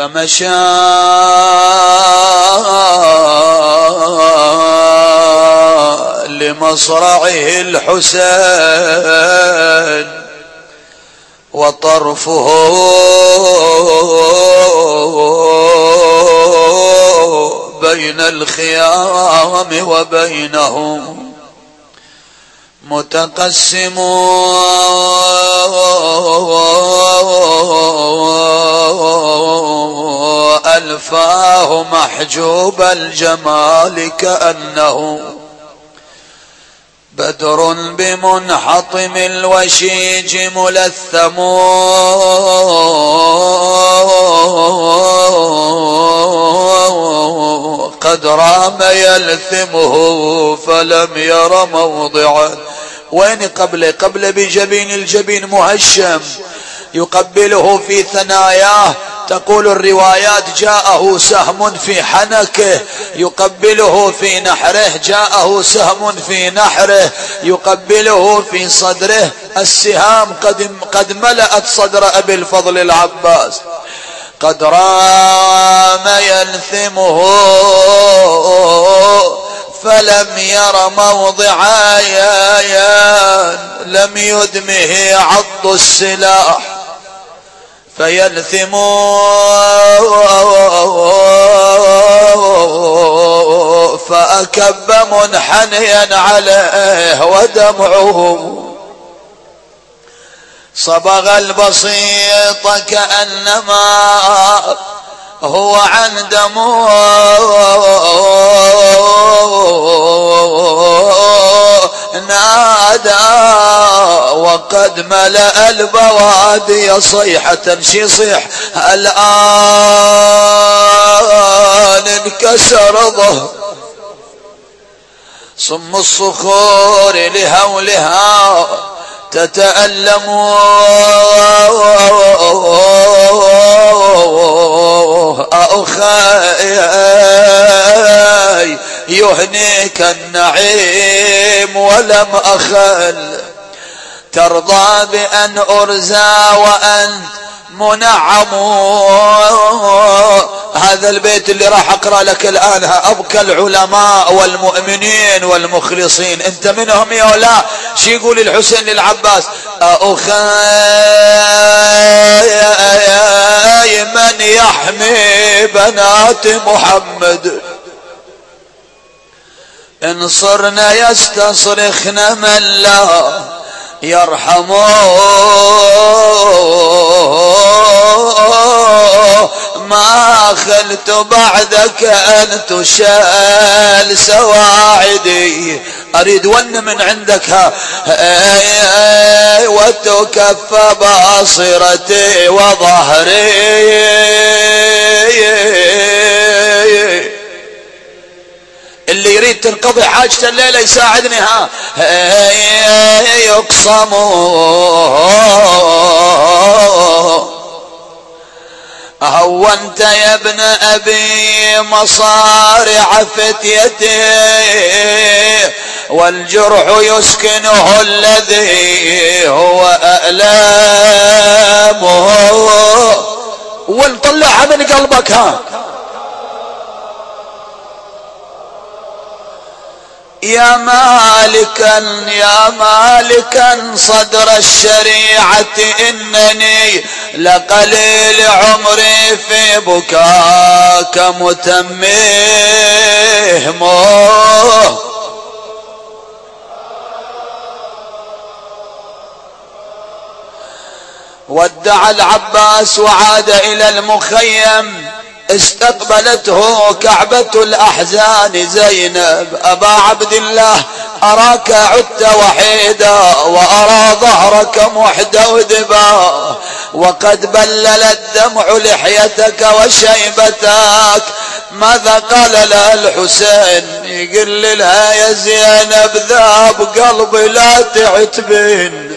فمشى لمصرعه الحسين وطرفه بين الخيام وبينهم متقسم ألفاه محجوب الجمال كأنه بدر بمنحطم الوشيج ملثم. قد رام يلثمه فلم ير موضعا. وين قبله قبل بجبين الجبين مهشم. يقبله في ثناياه. تقول الروايات جاءه سهم في حنكه. يقبله في نحره جاءه سهم في نحره. يقبله في صدره السهام قد, قد ملأت صدر أبي الفضل العباس. قد رام يلثمه. فلم ير موضع لم يدمه عض السلاح. فيلثم فأكب منحنيا عليه ودمعه. صبغ البسيط كأنما هو عن نادى وقد ملأ البوادي صيحة شي صيح. الآن انكسر ظهر. صم الصخور لهولها تتألم. أخي يهنيك النعيم ولم أخل. ترضى بأن أرزى وأنت منعم. هذا البيت اللي راح أقرأ لك الآن أبكى العلماء والمؤمنين والمخلصين. أنت منهم يا لا؟ شي يقول الحسين للعباس؟ أخاي من يحمي بنات محمد. إن صرنا يستصرخن من لا يرحمه ما خلت بعدك أن تشال سواعدي. أريد ون من عندك وتكف باصرتي وظهري. اللي يريد تنقضي حاجته الليلة يساعدني ها. يقصم هونت يا ابن أبي مصارع فتيتي والجرح يسكنه الذي هو ألامه ونطلعها من قلبك. ها يا مالكا يا مالكا صدر الشريعة إنني لقليل عمري في بكاك متمم ودع العباس وعاد إلى المخيم استقبلته كعبة الأحزان زينب. أبا عبد الله أراك عدت وحيدا وأرى ظهرك محدودبا. وقد بلل الدمع لحيتك وشيبتك. ماذا قال لها الحسين؟ يقول لها يا زينب ذاب قلبي لا تعتبين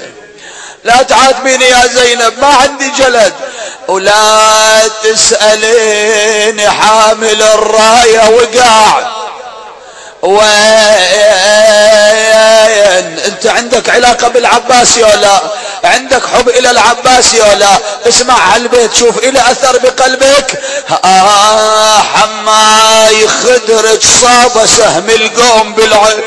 لا تعاتبيني يا زينب ما عندي جلد. ولا تسألين حامل الراية وقاع. وين؟ انت عندك علاقة بالعباس يا لا عندك حب إلى العباس يا لا. اسمع هالبيت شوف إلى أثر بقلبك. آه حماي خدرك صاب سهم القوم بالعين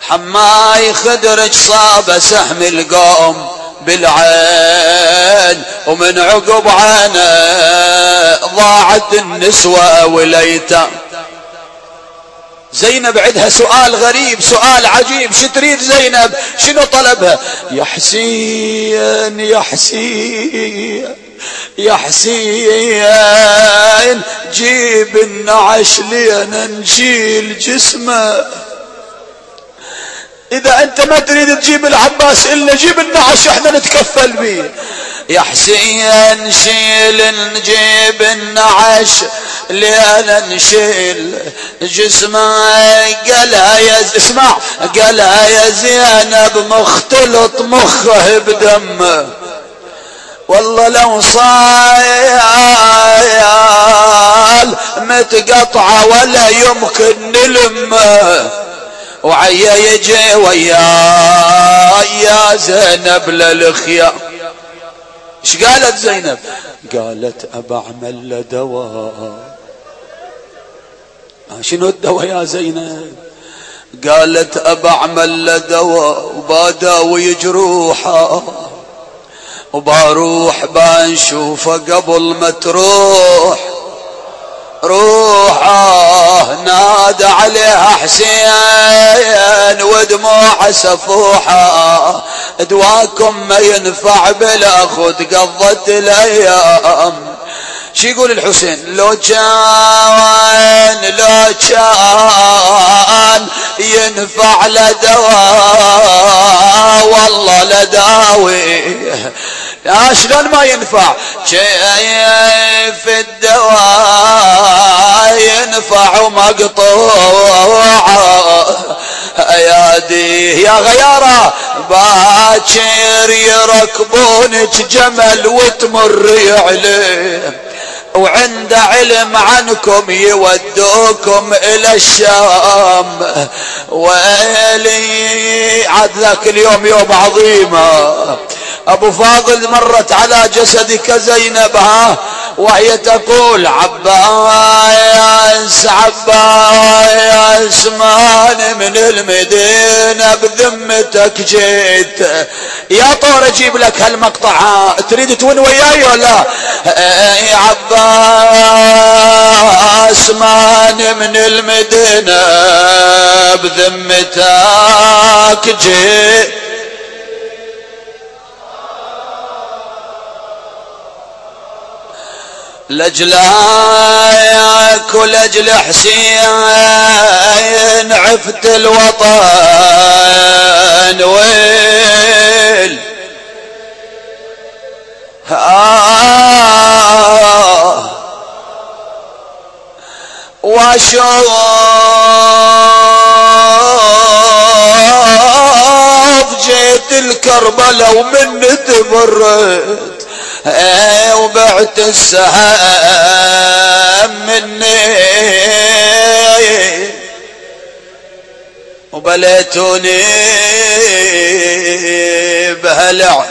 حماي خدرك صاب سهم القوم بالعين. ومن عقب عينه ضاعت النسوة وليتا زينب عندها سؤال غريب سؤال عجيب. شو تريد زينب؟ شنو طلبها؟ يا حسين يا حسين يا حسين جيب النعش لينا نشيل جسمه. إذا أنت ما تريد تجيب العباس إلا جيب النعش إحنا نتكفل به يا حسين شيل نجيب النعش لين نشيل جسمه. قالها يا اسمع قالها يا زينب مختلط مخه بدمه والله لو صايل متقطعة ولا يمكن نلمه وعيا يجي ويا يا زينب للخيا إيش قالت زينب؟ قالت اعمل له دواء. آه، شنو الدواء يا زينب؟ قالت اعمل له دواء وباداوي جروحه وبروح بنشوفه قبل ما تروح. روحه نادى عليها حسين ودموع سفوحة. دواكم ما ينفع بلا خد قضت الأيام. شي يقول الحسين؟ لو كان لو كان ينفع لدواء والله لداوي يا شلون ما ينفع؟ كيف الدواء ينفع مقطوع يا غيارة باكر يركبونك جمل وتمر عليه وعند علم عنكم يودوكم إلى الشام. ويلي عاد ذاك اليوم يوم عظيمة. أبو فاضل مرت على جسدك زينب ها وهي تقول عباس عباس مان من المدينة بذمتك جيت. يا طور أجيب لك هالمقطع تريد تون وياي ولا؟ يا عباس مان من المدينة بذمتك جيت. لجلاك ولجل حسين عفت الوطن ويل. آه وأشوف جيت الكربلاء ومن تبرد وبعت السهام مني. وبليتوني بهلع